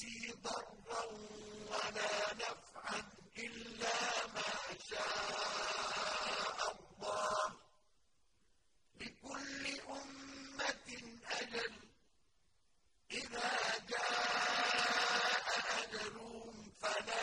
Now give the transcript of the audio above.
نفسي ضرا ولا نفعا إلا ما شاء الله. لكل أمة أجل. إذا جاء أجلهم فلا